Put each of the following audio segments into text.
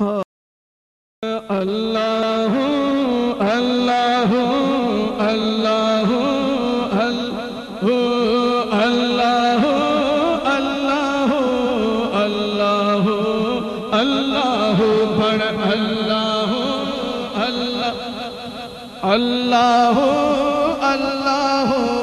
اللہ اللہ اللہ اللہ اللہ اللہ اللہ بڑ اللہ اللہ اللہ اللہ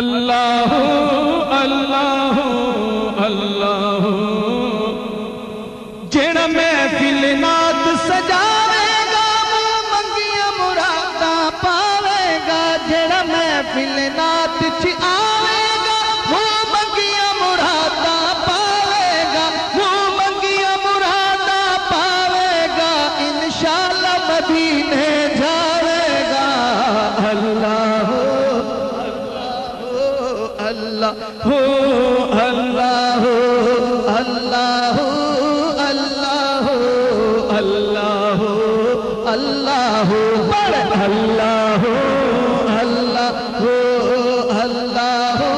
اللہ اللہ اللہ. جڑا محفل نات سجاوے گا، وہ منگیاں مرادا پاوے گا. جڑا محفل نات چ آوے گا، وہ منگیاں مرادا پاوے گا. وہ منگیاں مرادا پاوے گا، انشاءاللہ مدینے جاوے گا. اللہ. اللہ ہو اللہ ہو اللہ ہو اللہ ہو اللہ ہو اللہ ہو اللہ ہو اللہ ہو اللہ ہو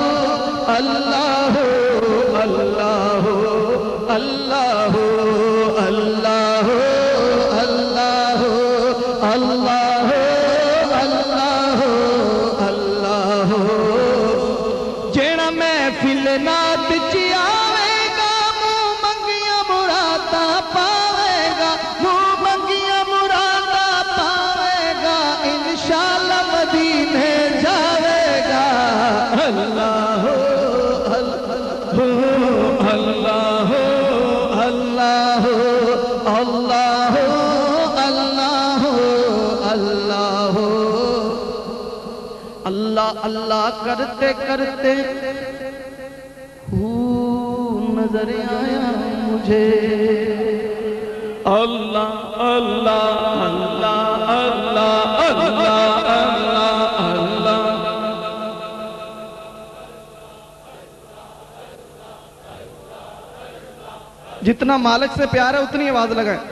اللہ ہو اللہ ہو اللہ ہو اللہ اللہ کرتے کرتے نظر آیا مجھے۔ اللہ اللہ اللہ اللہ اللہ اللہ اللہ۔ جتنا مالک سے پیار ہے، اتنی آواز لگائیں۔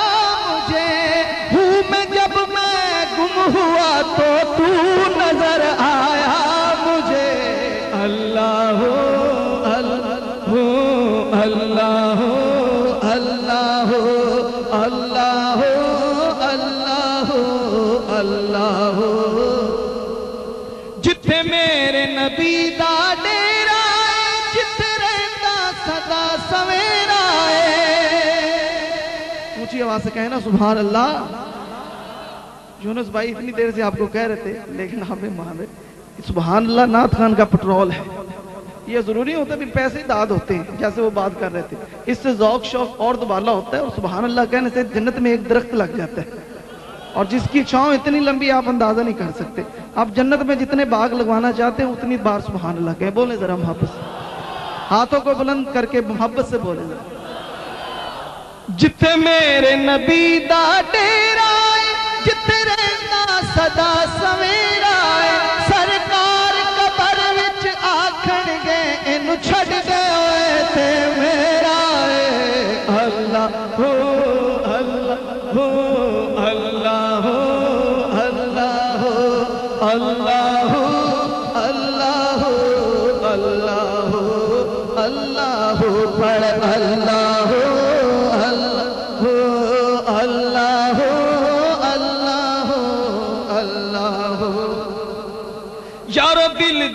مجھے ہوں میں جب میں گم ہوا تو تو نظر آیا مجھے۔ اللہ ہو اللہ ہو، اللہ اونچی آواز سے کہنا سبحان اللہ۔ یونس بھائی اتنی دیر سے آپ کو کہہ رہے تھے، لیکن ہمیں مان سبحان اللہ، نعت خان کا پٹرول ہے۔ یہ ضروری ہوتا ہے بھی پیسے داد ہوتے ہیں، جیسے وہ بات کر رہے تھے۔ اس سے ذوق، شوق اور دوبالا ہوتا ہے اور سبحان اللہ کہنے سے جنت میں ایک درخت لگ جاتا ہے۔ اور جس کی چھاؤں اتنی لمبی آپ اندازہ نہیں کر سکتے۔ آپ جنت میں جتنے باغ لگوانا چاہتے ہیں، اتنی بار سبحان اللہ کہیں بولے ذرا محبت سے۔ ہاتھوں کو بلند کر کے محبت سے بولے ذرا جتے میرے نبی دا ڈیرا جتے جتنے رہنا صدا سویں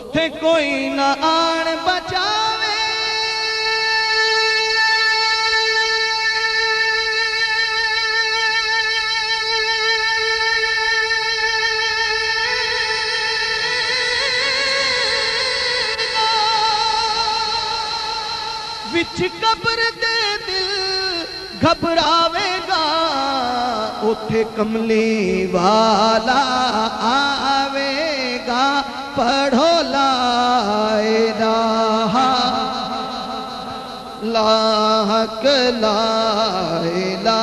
ਉੱਥੇ ਕੋਈ ਨਾ ਆਣ ਬਚਾਵੇ। ਵਿੱਚ ਕਬਰ ਦੇ ਦਿਲ ਘਬਰਾਵੇਗਾ ਉੱਥੇ ਕਮਲੀ ਵਾਲਾ پڑھو لا الہ لا حق لا الہ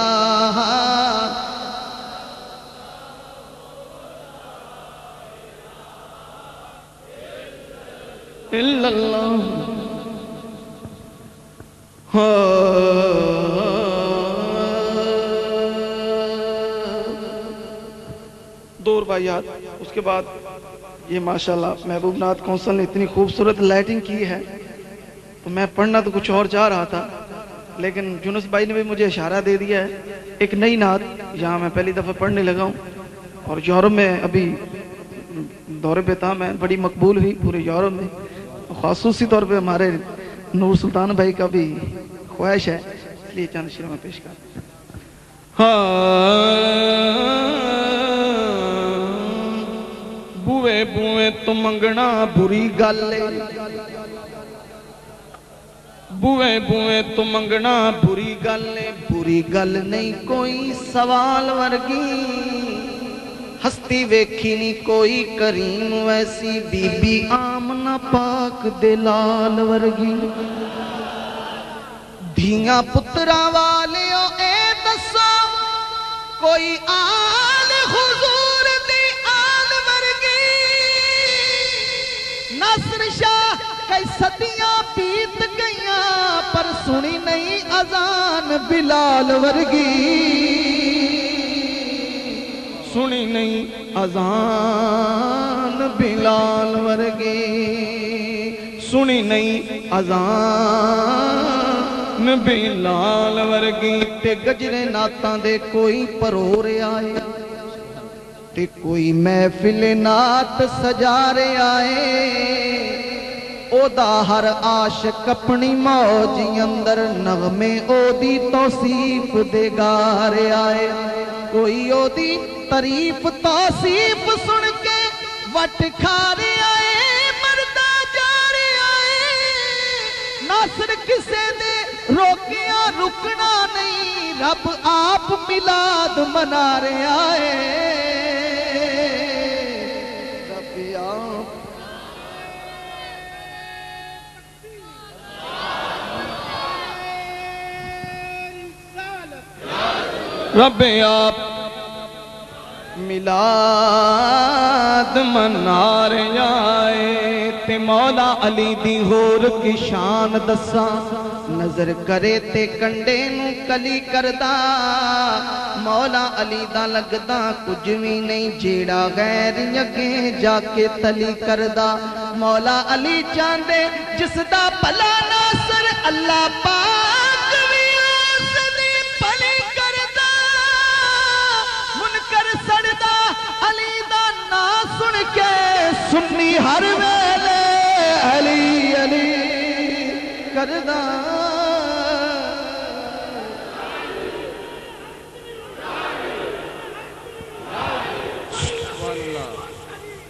الا اللہ دور بھائی یاد، اس کے بعد یہ ماشاءاللہ محبوب نات کونسل نے اتنی خوبصورت لائٹنگ کی ہے تو میں پڑھنا تو کچھ اور چاہ رہا تھا، لیکن جنس بھائی نے بھی مجھے اشارہ دے دیا ہے۔ ایک نئی نعت، یہاں میں پہلی دفعہ پڑھنے لگا ہوں۔ اور یورپ میں ابھی دورے پہ تھا، میں بڑی مقبول ہوئی پورے یورپ میں۔ خصوصی طور پہ ہمارے نور سلطان بھائی کا بھی خواہش ہے، اس لیے چند شروع میں پیش کر۔ ਬੂਵੇ ਤੋਂ ਮੰਗਣਾ ਬੁਰੀ ਗੱਲ ਏ। ਬੂਵੇ ਬੂਵੇ ਤੋਂ ਮੰਗਣਾ ਬੁਰੀ ਗੱਲ ਏ। ਬੁਰੀ ਗੱਲ ਨਹੀਂ ਕੋਈ ਸਵਾਲ ਵਰਗੀ। ਹਸਤੀ ਵੇਖੀ ਨਹੀਂ ਕੋਈ ਕਰੀਮ ਵੈਸੀ। ਬੀਬੀ ਆਮਨਾ ਪਾਕ ਦੇ ਲਾਲ ਵਰਗੀ। ਧੀਆਂ ਪੁੱਤਰਾਂ ਵਾਲਿਓ, ਇਹ ਦੱਸੋ, ਕੋਈ ਆਲ پر سزان س اذان به لال ورگي. سڻي نئي اذان بلال ورگي. ورگي. تي گجري نعت پرور آيا ਤੇ ਕੋਈ ਮਹਿਫਿਲ ਨਾਤ ਸਜਾ ਰਿਹਾ ਏ। ਉਹਦਾ ਹਰ ਆਸ਼ਕ ਆਪਣੀ ਮੌਜ ਅੰਦਰ ਨਗਮੇ ਉਹਦੀ ਤੌਸੀਫ ਦੇ ਗਾ ਰਿਹਾ ਏ। ਕੋਈ ਉਹਦੀ ਤਾਰੀਫ ਤੌਸੀਫ ਸੁਣ ਕੇ ਵਟ ਖਾ ਰਿਹਾ ਏ, ਮਰਦਾ ਜਾ ਰਿਹਾ ਏ। ਨਾਸਰ ਕਿਸੇ ਦੇ ਰੋਕਿਆ ਰੁਕਣਾ ਨਹੀਂ, ਰੱਬ ਆਪ ਮਿਲਾਦ ਮਨਾ ਰਿਹਾ ਏ। رب آپ ملاد منار آئے تے مولا علی دی ہور کی شان دسا نظر کرے تے کنڈے نو کلی کردا مولا علی دا لگدا کچھ بھی نہیں، جیڑا غیر یگے جا کے تلی کردا مولا علی چاندے، جس دا پلا ناصر اللہ پاک سننی ہر ویلے علی علی کردہ۔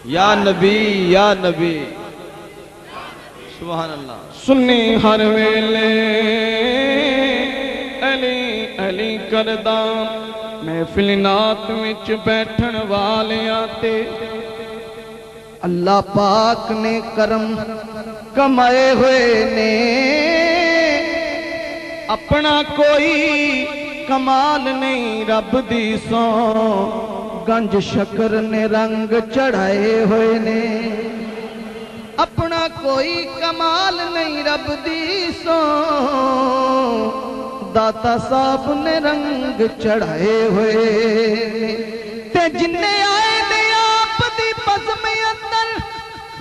یا نبی یا نبی۔ سبحان اللہ۔ سنی ہر ویلے علی علی کردہ۔ محفل نات وچ بیٹھن والے آتے اللہ پاک نے کرم کمائے ہوئے نے۔ اپنا کوئی کمال نہیں رب دی سو گنج شکر نے رنگ چڑھائے ہوئے نے۔ اپنا کوئی کمال نہیں رب دی سو داتا صاحب نے رنگ چڑھائے ہوئے تے جنے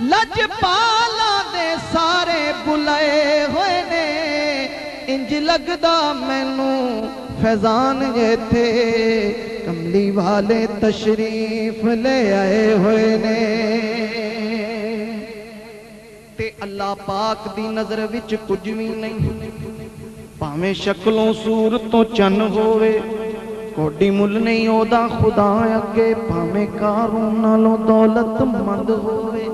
ਲੱਜ ਪਾਲਾਂ ਦੇ ਸਾਰੇ ਬੁਲਾਏ ਹੋਏ ਨੇ। ਇੰਜ ਲੱਗਦਾ ਮੈਨੂੰ ਫੈਜ਼ਾਨ ਇੱਥੇ ਕਮਲੀ ਵਾਲੇ ਤਸ਼ਰੀਫ ਲੈ ਆਏ ਹੋਏ ਨੇ। ਤੇ ਅੱਲਾ ਪਾਕ ਦੀ ਨਜ਼ਰ ਵਿੱਚ ਕੁਝ ਵੀ ਨਹੀਂ। ਭਾਵੇਂ ਸ਼ਕਲੋਂ ਸੂਰਤੋਂ ਚੰਨ ਹੋਵੇ, ਕੋਡੀ ਮੁੱਲ ਨਹੀਂ ਉਹਦਾ ਖੁਦਾ ਅੱਗੇ, ਭਾਵੇਂ ਕਾਰੂਨ ਨਾਲੋਂ ਦੌਲਤ ਮੰਦ ਹੋਵੇ।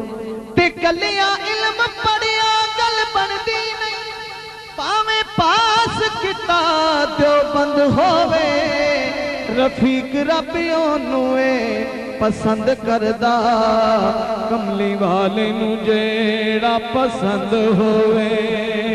گلیا علم پڑیا گل بندی نہیں پاویں پاس کتا دیو بند ہووے رفیق رب اونوے پسند کردا کملی والے نو پسند ہووے